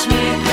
touch me.